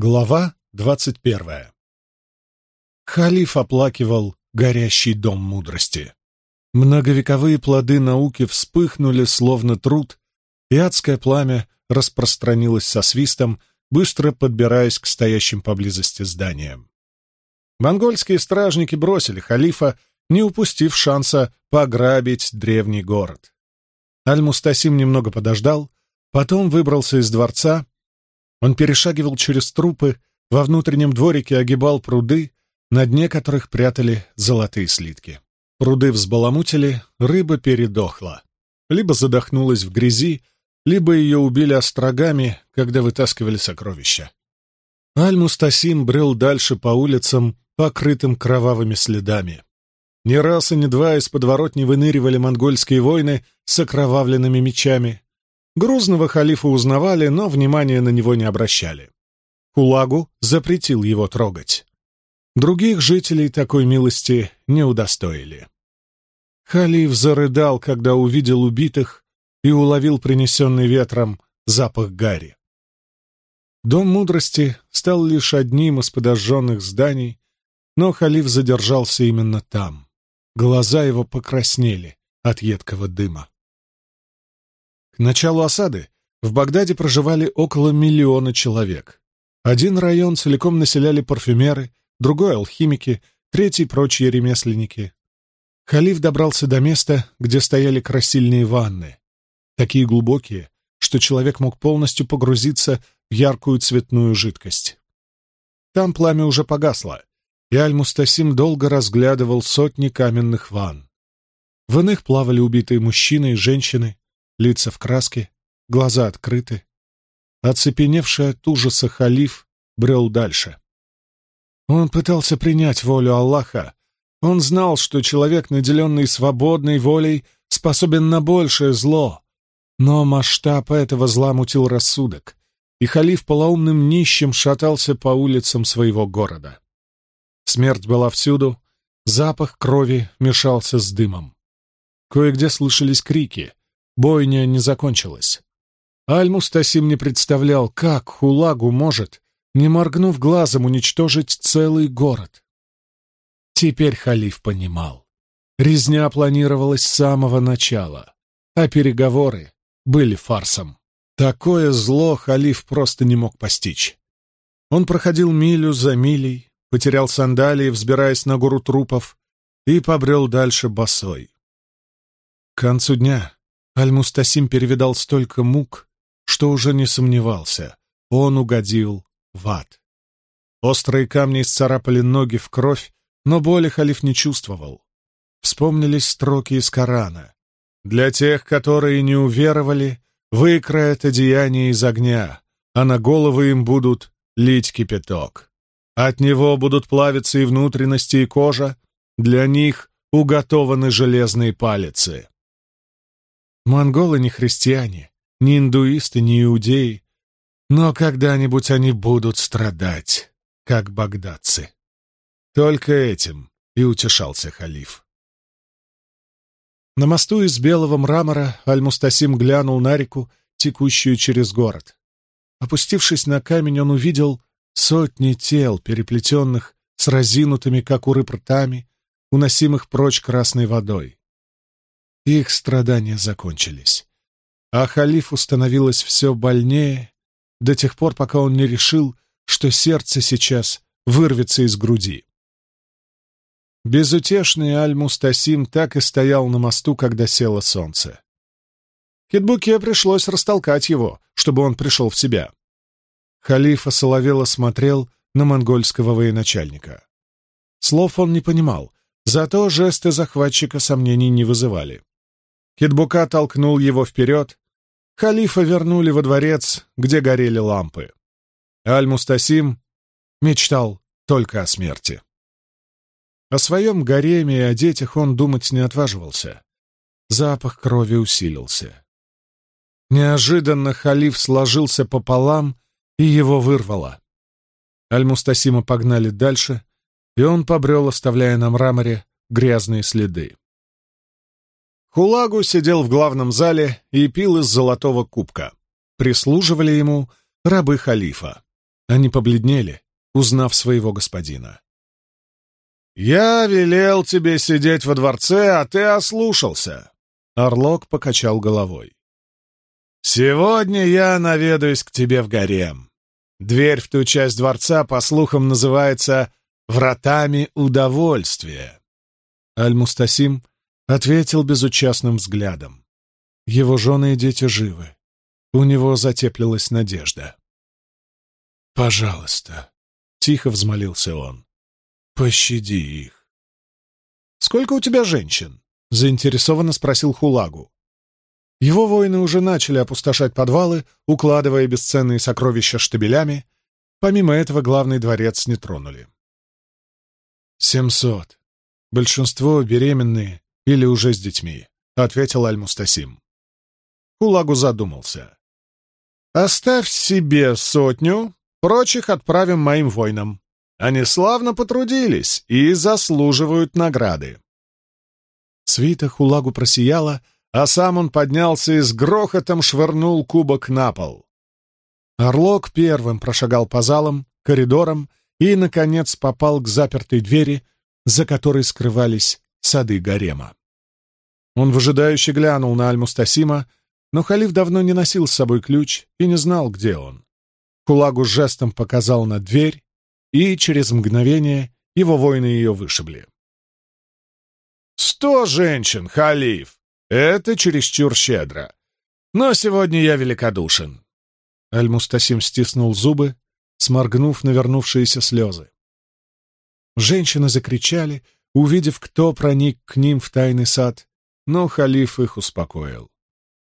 Глава двадцать первая Халиф оплакивал горящий дом мудрости. Многовековые плоды науки вспыхнули, словно труд, и адское пламя распространилось со свистом, быстро подбираясь к стоящим поблизости зданиям. Монгольские стражники бросили халифа, не упустив шанса пограбить древний город. Аль-Мустасим немного подождал, потом выбрался из дворца. Он перешагивал через трупы, во внутреннем дворике огибал пруды, на дне которых прятали золотые слитки. Пруды взбаламутили, рыба передохла. Либо задохнулась в грязи, либо ее убили острогами, когда вытаскивали сокровища. Аль-Мустасим брел дальше по улицам, покрытым кровавыми следами. Ни раз и ни два из подворотни выныривали монгольские воины с окровавленными мечами. Грузного халифа узнавали, но внимания на него не обращали. Кулагу запретил его трогать. Других жителей такой милости не удостоили. Халиф зарыдал, когда увидел убитых и уловил принесенный ветром запах гари. Дом мудрости стал лишь одним из подожженных зданий, но халиф задержался именно там. Глаза его покраснели от едкого дыма. Началу осады в Багдаде проживали около миллиона человек. Один район целиком населяли парфюмеры, другой — алхимики, третий — прочие ремесленники. Халиф добрался до места, где стояли красильные ванны, такие глубокие, что человек мог полностью погрузиться в яркую цветную жидкость. Там пламя уже погасло, и Аль-Мустасим долго разглядывал сотни каменных ванн. В иных плавали убитые мужчины и женщины, лица в краске, глаза открыты. Оцепеневший от ужаса халиф брел дальше. Он пытался принять волю Аллаха. Он знал, что человек, наделенный свободной волей, способен на большее зло. Но масштаб этого зла мутил рассудок, и халиф полоумным нищим шатался по улицам своего города. Смерть была всюду, запах крови мешался с дымом. Кое-где слышались крики, бойня не закончилась. Аль-Мустасим не представлял, как Хулагу может не моргнув глазом, уничтожить целый город. Теперь халиф понимал. Резня планировалась с самого начала, а переговоры были фарсом. Такое зло халиф просто не мог постичь. Он проходил милю за милей, потерял сандалии, взбираясь на гору трупов, и побрел дальше босой. К концу дня Аль-Мустасим перевидал столько мук, что уже не сомневался, он угодил в ад. Острые камни исцарапали ноги в кровь, но боли халиф не чувствовал. Вспомнились строки из Корана. «Для тех, которые не уверовали, выкроят одеяние из огня, а на головы им будут лить кипяток. От него будут плавиться и внутренности, и кожа, для них уготованы железные палицы». Монголы не христиане, ни индуисты, ни иудеи, но когда-нибудь они будут страдать, как багдадцы. Только этим и утешался халиф. На мосту из белого мрамора Аль-Мустасим глянул на реку, текущую через город. Опустившись на камень, он увидел сотни тел, переплетенных с разинутыми, как у рыб, ртами, уносимых прочь красной водой. Их страдания закончились, а халифу становилось все больнее до тех пор, пока он не решил, что сердце сейчас вырвется из груди. Безутешный Аль-Мустасим так и стоял на мосту, когда село солнце. Китбуке пришлось растолкать его, чтобы он пришел в себя. Халифа Соловела смотрел на монгольского военачальника. Слов он не понимал, зато жесты захватчика сомнений не вызывали. Китбука толкнул его вперед, Халифа вернули во дворец, где горели лампы. Аль-Мустасим мечтал только о смерти. О своем гареме и о детях он думать не отваживался. Запах крови усилился. Неожиданно халиф сложился пополам, и его вырвало. Аль-Мустасима погнали дальше, и он побрел, оставляя на мраморе грязные следы. Хулагу сидел в главном зале и пил из золотого кубка. Прислуживали ему рабы халифа. Они побледнели, узнав своего господина. «Я велел тебе сидеть во дворце, а ты ослушался!» Орлок покачал головой. «Сегодня я наведаюсь к тебе в гарем. Дверь в ту часть дворца, по слухам, называется «Вратами удовольствия». Аль-Мустасим ответил безучастным взглядом. Его жены и дети живы. У него затеплилась надежда. «Пожалуйста», — тихо взмолился он, — «пощади их». «Сколько у тебя женщин?» — заинтересованно спросил Хулагу. Его воины уже начали опустошать подвалы, укладывая бесценные сокровища штабелями. Помимо этого, главный дворец не тронули. «Семьсот. Большинство беременные или уже с детьми», — ответил Аль-Мустасим. Хулагу задумался. «Оставь себе сотню, прочих отправим моим воинам. Они славно потрудились и заслуживают награды». Свита Хулагу просияла, а сам он поднялся и с грохотом швырнул кубок на пол. Орлок первым прошагал по залам, коридорам и, наконец, попал к запертой двери, за которой скрывались сады гарема. Он выжидающе глянул на Аль-Мустасима, но халиф давно не носил с собой ключ и не знал, где он. Кулагу жестом показал на дверь, и через мгновение его воины ее вышибли. «Сто женщин, халиф! Это чересчур щедро. Но сегодня я великодушен. Аль-Мустасим стиснул зубы, сморгнув навернувшиеся слезы. Женщины закричали, увидев, кто проник к ним в тайный сад, но халиф их успокоил.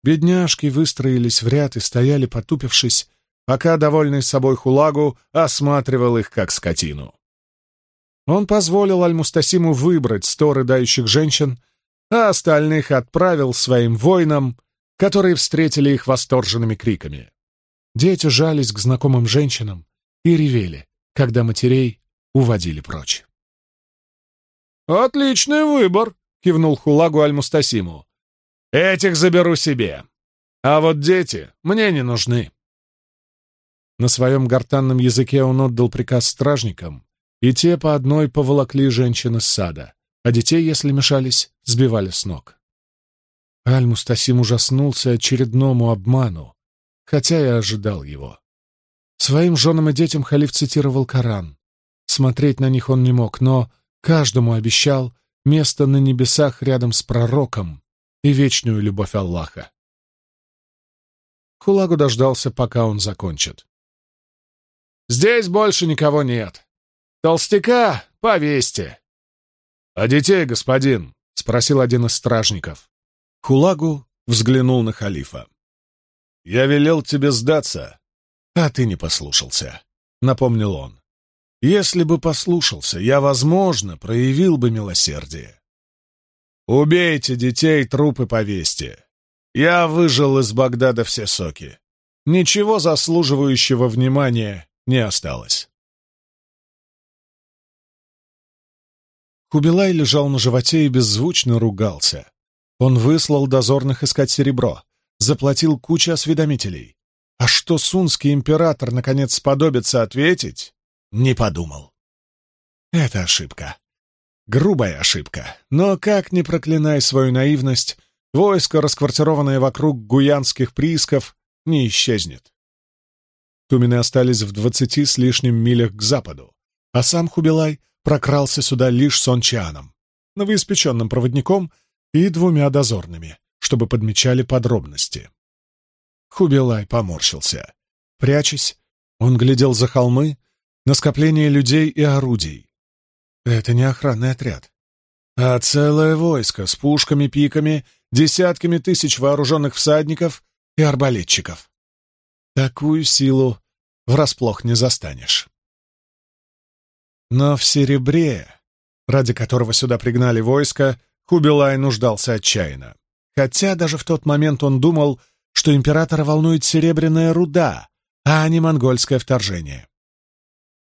Бедняжки выстроились в ряд и стояли, потупившись, пока довольный собой Хулагу осматривал их как скотину. Он позволил Аль-Мустасиму выбрать сто рыдающих женщин, а остальных отправил своим воинам, которые встретили их восторженными криками. Дети жались к знакомым женщинам и ревели, когда матерей уводили прочь. «Отличный выбор!» — кивнул Хулагу Аль-Мустасиму. «Этих заберу себе, а вот дети мне не нужны». На своем гортанном языке он отдал приказ стражникам, и те по одной поволокли женщин из сада а детей, если мешались, сбивали с ног. Аль-Мустасим ужаснулся очередному обману, хотя и ожидал его. Своим женам и детям халиф цитировал Коран. Смотреть на них он не мог, но каждому обещал место на небесах рядом с пророком и вечную любовь Аллаха. Хулагу дождался, пока он закончит. «Здесь больше никого нет. Толстяка повесьте. «А детей, господин?» — спросил один из стражников. Хулагу взглянул на халифа. «Я велел тебе сдаться, а ты не послушался», — напомнил он. «Если бы послушался, я, возможно, проявил бы милосердие. Убейте детей, трупы повесьте. Я выжил из Багдада все соки. Ничего заслуживающего внимания не осталось». Кубилай лежал на животе и беззвучно ругался. Он выслал дозорных искать серебро, заплатил кучу осведомителей. А что сунский император наконец сподобится ответить, не подумал. Это ошибка. Грубая ошибка. Но как ни проклинай свою наивность, войско, расквартированное вокруг гуянских приисков, не исчезнет. Тумины остались в двадцати с лишним милях к западу, а сам Хубилай прокрался сюда лишь Сончаном, новоиспеченным проводником и двумя дозорными, чтобы подмечали подробности. Хубилай поморщился. Прячась, он глядел за холмы, на скопление людей и орудий. Это не охранный отряд, а целое войско с пушками, пиками, десятками тысяч вооруженных всадников и арбалетчиков. Такую силу врасплох не застанешь. Но в серебре, ради которого сюда пригнали войско, Хубилай нуждался отчаянно. Хотя даже в тот момент он думал, что императора волнует серебряная руда, а не монгольское вторжение.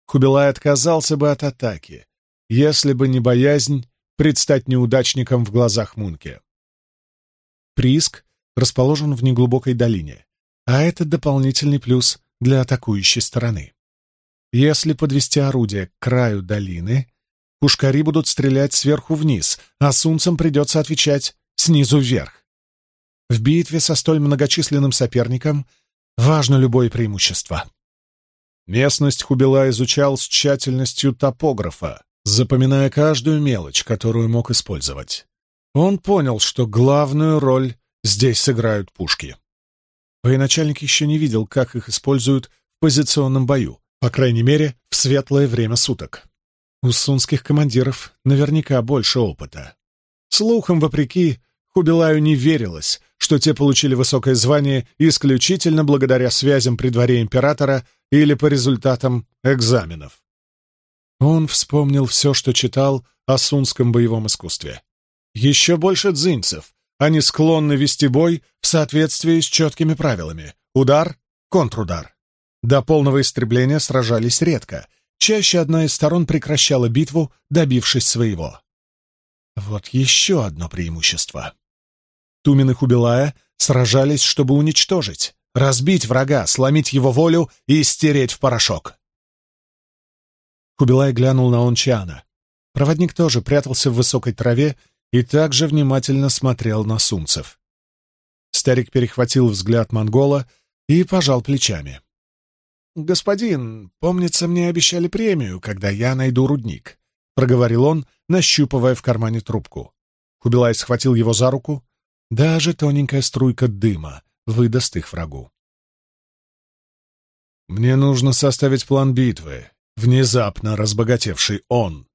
Хубилай отказался бы от атаки, если бы не боязнь предстать неудачником в глазах Мунке. Прииск расположен в неглубокой долине, а это дополнительный плюс для атакующей стороны. Если подвести орудие к краю долины, пушкари будут стрелять сверху вниз, а сунцам придется отвечать снизу вверх. В битве со столь многочисленным соперником важно любое преимущество. Местность Хубила изучал с тщательностью топографа, запоминая каждую мелочь, которую мог использовать. Он понял, что главную роль здесь сыграют пушки. Военачальник еще не видел, как их используют в позиционном бою, по крайней мере, в светлое время суток. У сунских командиров наверняка больше опыта. Слухам, вопреки, Хубилаю не верилось, что те получили высокое звание исключительно благодаря связям при дворе императора или по результатам экзаменов. Он вспомнил все, что читал о сунском боевом искусстве. Еще больше дзинцев. Они склонны вести бой в соответствии с четкими правилами. Удар, контрудар. До полного истребления сражались редко. Чаще одна из сторон прекращала битву, добившись своего. Вот еще одно преимущество. Тумин и Хубилая сражались, чтобы уничтожить, разбить врага, сломить его волю и стереть в порошок. Хубилай глянул на Ончана. Проводник тоже прятался в высокой траве и также внимательно смотрел на сумцев. Старик перехватил взгляд монгола и пожал плечами. «Господин, помнится, мне обещали премию, когда я найду рудник», — проговорил он, нащупывая в кармане трубку. Хубилай схватил его за руку. Даже тоненькая струйка дыма выдаст их врагу. «Мне нужно составить план битвы», — внезапно разбогатевший он.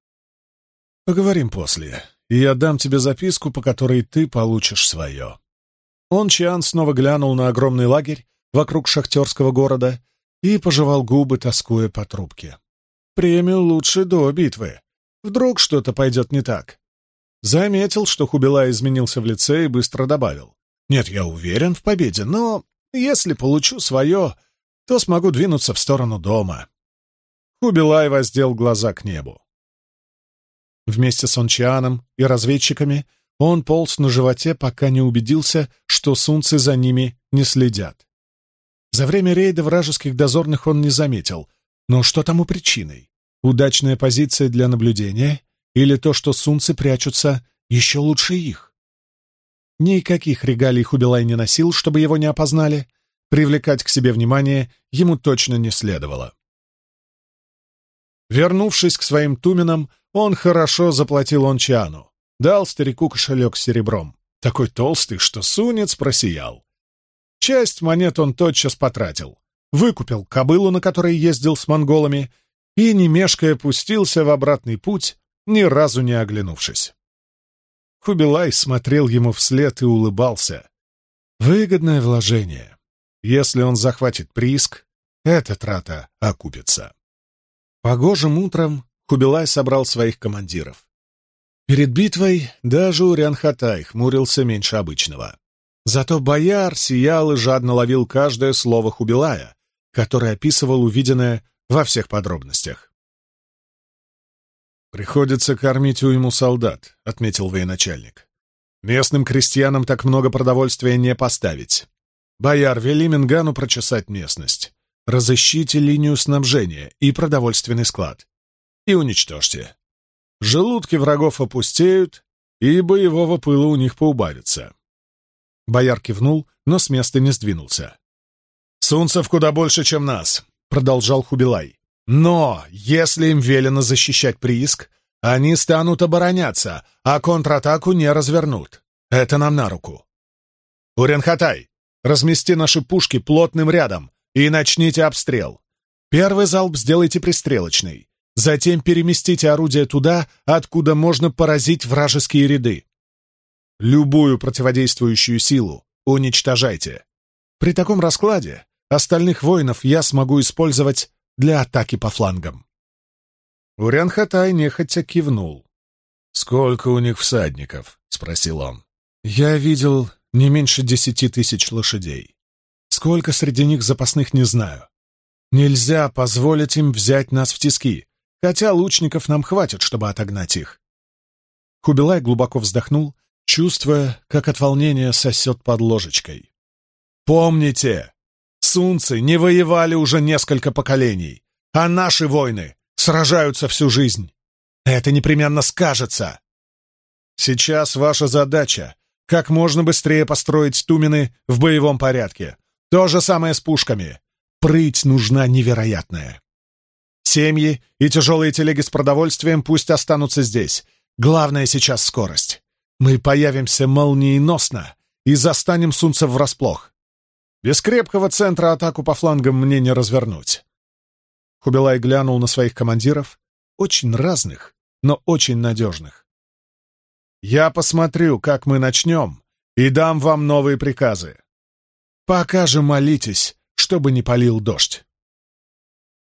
«Поговорим после, и я дам тебе записку, по которой ты получишь свое». Он, Чиан, снова глянул на огромный лагерь вокруг шахтерского города и пожевал губы, тоскуя по трубке. «Премию лучше до битвы. Вдруг что-то пойдет не так». Заметил, что Хубила изменился в лице и быстро добавил. «Нет, я уверен в победе, но если получу свое, то смогу двинуться в сторону дома». Хубилай воздел глаза к небу. Вместе с Ончианом и разведчиками он полз на животе, пока не убедился, что сунцы за ними не следят. За время рейда вражеских дозорных он не заметил. Но что тому причиной? Удачная позиция для наблюдения или то, что сунцы прячутся еще лучше их? Никаких регалий Хубилай не носил, чтобы его не опознали. Привлекать к себе внимание ему точно не следовало. Вернувшись к своим туменам, он хорошо заплатил Ончану. Дал старику кошелек с серебром. Такой толстый, что сунец просиял. Часть монет он тотчас потратил. Выкупил кобылу, на которой ездил с монголами, и, не мешкая, пустился в обратный путь, ни разу не оглянувшись. Хубилай смотрел ему вслед и улыбался. Выгодное вложение. Если он захватит прииск, эта трата окупится. Погожим утром Хубилай собрал своих командиров. Перед битвой даже Урян-Хатай хмурился меньше обычного. Зато бояр сиял и жадно ловил каждое слово Хубилая, который описывал увиденное во всех подробностях. «Приходится кормить уйму солдат», — отметил военачальник. «Местным крестьянам так много продовольствия не поставить. Бояр, вели Мингану прочесать местность. Разыщите линию снабжения и продовольственный склад. И уничтожьте. Желудки врагов опустеют, и боевого пыла у них поубавится. Бояр кивнул, но с места не сдвинулся. «Сунцев куда больше, чем нас», — продолжал Хубилай. «Но если им велено защищать прииск, они станут обороняться, а контратаку не развернут. Это нам на руку. Уренхатай, размести наши пушки плотным рядом и начните обстрел. Первый залп сделайте пристрелочный. Затем переместите орудие туда, откуда можно поразить вражеские ряды. Любую противодействующую силу уничтожайте. При таком раскладе остальных воинов я смогу использовать для атаки по флангам. Урян-Хатай нехотя кивнул. «Сколько у них всадников?» — спросил он. «Я видел не меньше десяти тысяч лошадей. Сколько среди них запасных, не знаю. Нельзя позволить им взять нас в тиски, хотя лучников нам хватит, чтобы отогнать их». Хубилай глубоко вздохнул чувствуя, как от волнения сосет под ложечкой. «Помните, сунцы не воевали уже несколько поколений. а наши воины сражаются всю жизнь. Это непременно скажется. Сейчас ваша задача — как можно быстрее построить тумены в боевом порядке. То же самое с пушками. Прыть нужна невероятная. Семьи и тяжелые телеги с продовольствием пусть останутся здесь. Главное сейчас скорость. Мы появимся молниеносно и застанем сунцев врасплох. Без крепкого центра атаку по флангам мне не развернуть. Хубилай глянул на своих командиров, очень разных, но очень надежных. «Я посмотрю, как мы начнем, и дам вам новые приказы. Пока же молитесь, чтобы не полил дождь».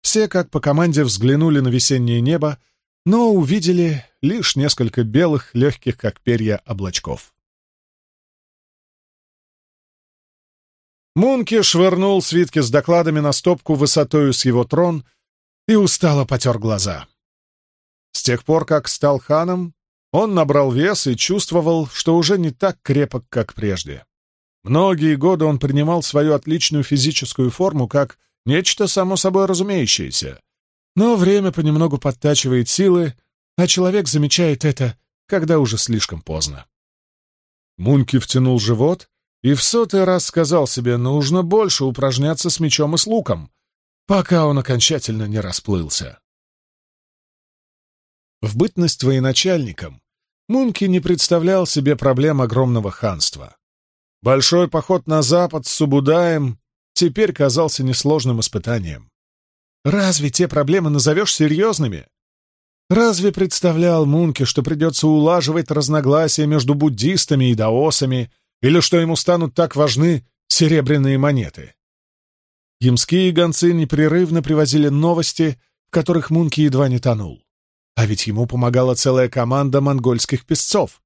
Все, как по команде, взглянули на весеннее небо, но увидели лишь несколько белых, легких, как перья, облачков. Мунки швырнул свитки с докладами на стопку высотою с его трон и устало потер глаза. С тех пор, как стал ханом, он набрал вес и чувствовал, что уже не так крепок, как прежде. Многие годы он принимал свою отличную физическую форму как нечто само собой разумеющееся. Но время понемногу подтачивает силы, а человек замечает это, когда уже слишком поздно. Мунки втянул живот и в сотый раз сказал себе, нужно больше упражняться с мечом и с луком, пока он окончательно не расплылся. В бытность военачальником Мунки не представлял себе проблем огромного ханства. Большой поход на запад с Субудаем теперь казался несложным испытанием. Разве те проблемы назовешь серьезными? Разве представлял Мунки, что придется улаживать разногласия между буддистами и даосами, или что ему станут так важны серебряные монеты? Ямские гонцы непрерывно привозили новости, в которых Мунки едва не тонул. А ведь ему помогала целая команда монгольских песцов.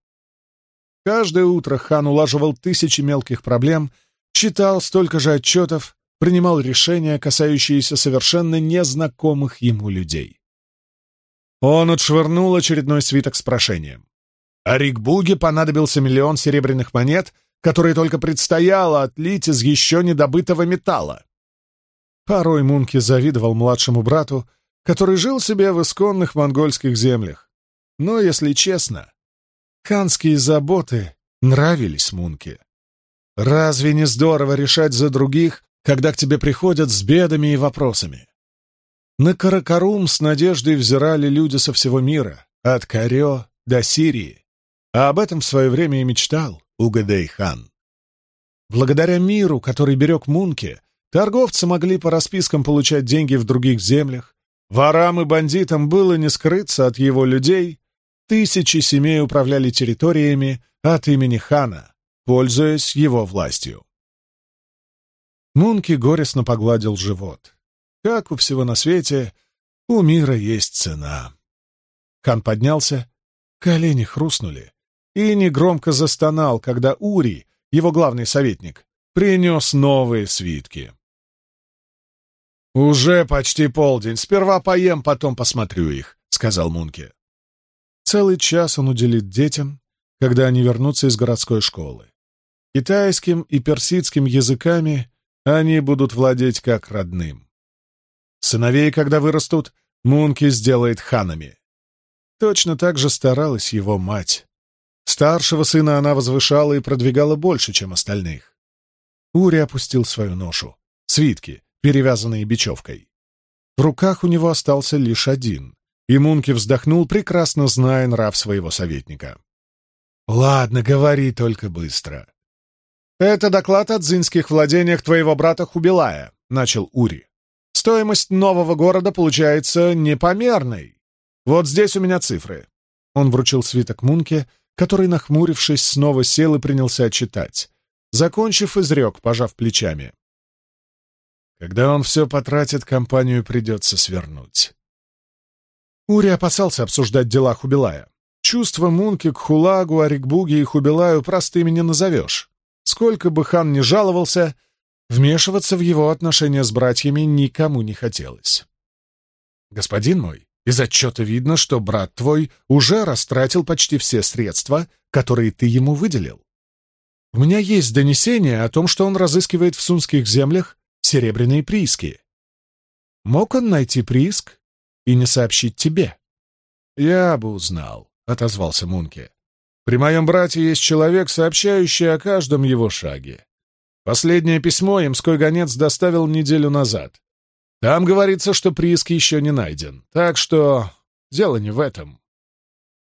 Каждое утро хан улаживал тысячи мелких проблем — читал столько же отчетов, принимал решения, касающиеся совершенно незнакомых ему людей. Он отшвырнул очередной свиток с прошением. А Рикбуге понадобился миллион серебряных монет, которые только предстояло отлить из еще недобытого металла. Порой Мунки завидовал младшему брату, который жил себе в исконных монгольских землях. Но, если честно, ханские заботы нравились Мунке. Разве не здорово решать за других, когда к тебе приходят с бедами и вопросами? На Каракарум с надеждой взирали люди со всего мира, от Карё до Сирии, а об этом в свое время и мечтал Угадей-хан. Благодаря миру, который берег Мунке, торговцы могли по распискам получать деньги в других землях, ворам и бандитам было не скрыться от его людей, тысячи семей управляли территориями от имени хана, пользуясь его властью. Мунки горестно погладил живот. Как у всего на свете, у мира есть цена. Хан поднялся, колени хрустнули и негромко застонал, когда Ури, его главный советник, принес новые свитки. «Уже почти полдень. Сперва поем, потом посмотрю их», — сказал Мунки. Целый час он уделит детям, когда они вернутся из городской школы. Китайским и персидским языками они будут владеть как родным. Сыновей, когда вырастут, Мунки сделает ханами. Точно так же старалась его мать. Старшего сына она возвышала и продвигала больше, чем остальных. Ури опустил свою ношу — свитки, перевязанные бечевкой. В руках у него остался лишь один, и Мунки вздохнул, прекрасно зная нрав своего советника. «Ладно, говори только быстро. «Это доклад о дзинских владениях твоего брата Хубилая», — начал Ури. «Стоимость нового города получается непомерной. Вот здесь у меня цифры». Он вручил свиток Мунке, который, нахмурившись, снова сел и принялся читать. Закончив, изрек, пожав плечами. Когда он все потратит, компанию придется свернуть. Ури опасался обсуждать дела Хубилая. Чувства Мунки к Хулагу, Арикбуге и Хубилаю простыми не назовешь. Сколько бы хан ни жаловался, вмешиваться в его отношения с братьями никому не хотелось. «Господин мой, из отчета видно, что брат твой уже растратил почти все средства, которые ты ему выделил. У меня есть донесение о том, что он разыскивает в сунских землях серебряные прииски. Мог он найти прииск и не сообщить тебе? Я бы узнал, — отозвался Мунке. При моем брате есть человек, сообщающий о каждом его шаге. Последнее письмо имской гонец доставил неделю назад. Там говорится, что прииск еще не найден, так что дело не в этом.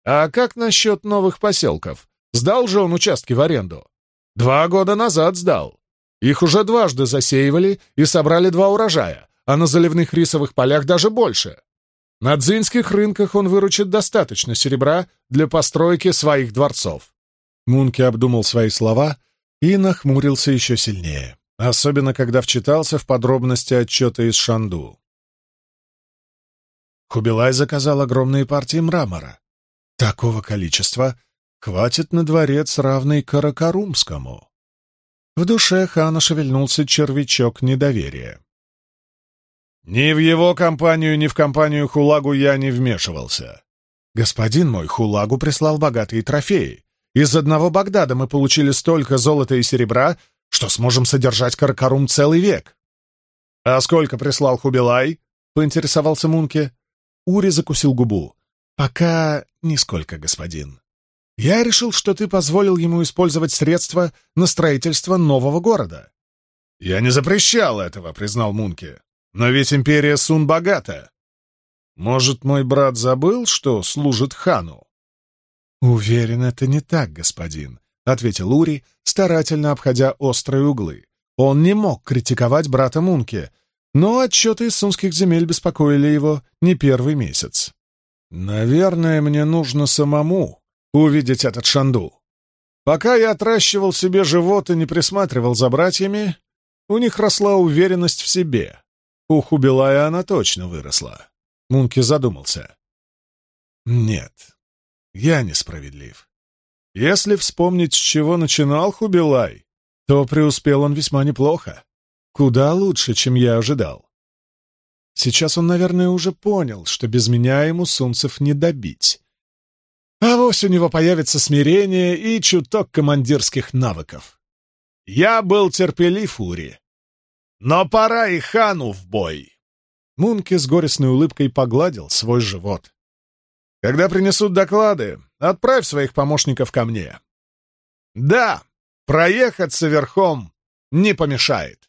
А как насчет новых поселков? Сдал же он участки в аренду? Два года назад сдал. Их уже дважды засеивали и собрали два урожая, а на заливных рисовых полях даже больше. На дзинских рынках он выручит достаточно серебра для постройки своих дворцов. Мунки обдумал свои слова и нахмурился еще сильнее, особенно когда вчитался в подробности отчета из Шанду. Хубилай заказал огромные партии мрамора. Такого количества хватит на дворец, равный Каракарумскому. В душе хана шевельнулся червячок недоверия. Ни в его компанию, ни в компанию Хулагу я не вмешивался. Господин мой Хулагу прислал богатые трофеи. Из одного Багдада мы получили столько золота и серебра, что сможем содержать Каракарум целый век. «А сколько прислал Хубилай?» — поинтересовался Мунке. Ури закусил губу. «Пока нисколько, господин. Я решил, что ты позволил ему использовать средства на строительство нового города». «Я не запрещал этого», — признал Мунке. «Но ведь империя Сун богата. Может, мой брат забыл, что служит хану?» «Уверен, это не так, господин», — ответил Ури, старательно обходя острые углы. Он не мог критиковать брата Мунке, но отчеты из сунских земель беспокоили его не первый месяц. «Наверное, мне нужно самому увидеть этот шанду. Пока я отращивал себе живот и не присматривал за братьями, у них росла уверенность в себе. У Хубилая она точно выросла». Мунки задумался. «Нет, я несправедлив. Если вспомнить, с чего начинал Хубилай, то преуспел он весьма неплохо. Куда лучше, чем я ожидал. Сейчас он, наверное, уже понял, что без меня ему Сунцев не добить. А вовсе у него появится смирение и чуток командирских навыков. Я был терпелив, Ури. Но пора и хану в бой. Мунки с горестной улыбкой погладил свой живот. Когда принесут доклады, отправь своих помощников ко мне. Да, проехаться верхом не помешает.